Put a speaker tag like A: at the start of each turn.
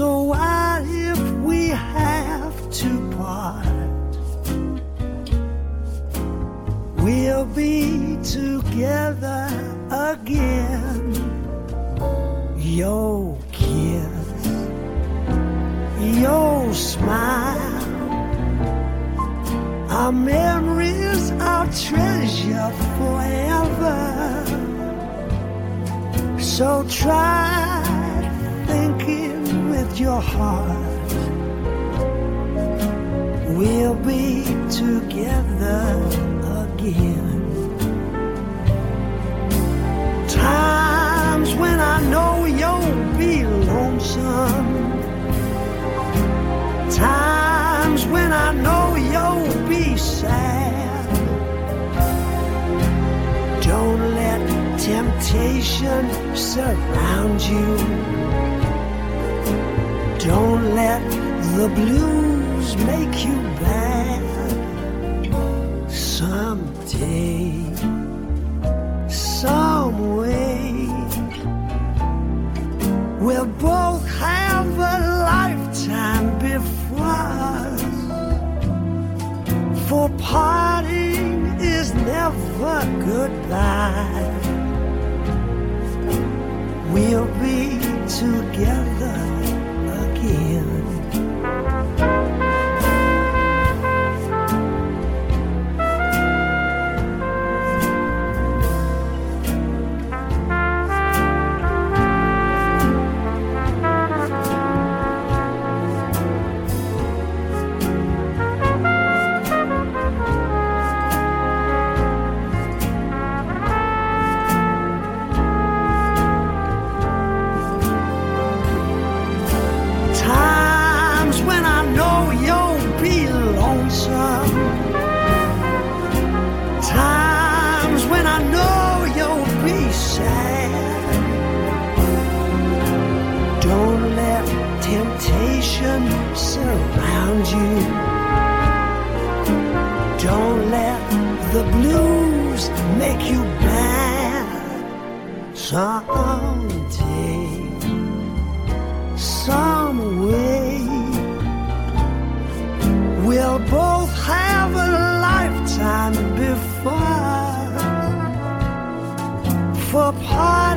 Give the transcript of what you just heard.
A: So what if we have to part? We'll be together again. Your kiss, your smile, our memories, our treasure forever. So try your heart. We'll be together again. Times when I know you'll be lonesome. Times when I know you'll be sad. Don't let temptation surround you. Don't let the blues make you bad. Someday, some way, we'll both have a lifetime before us. For parting is never goodbye. We'll be together temptation surround you. Don't let the blues make you bad. Someday some way. We'll both have a lifetime before. For parting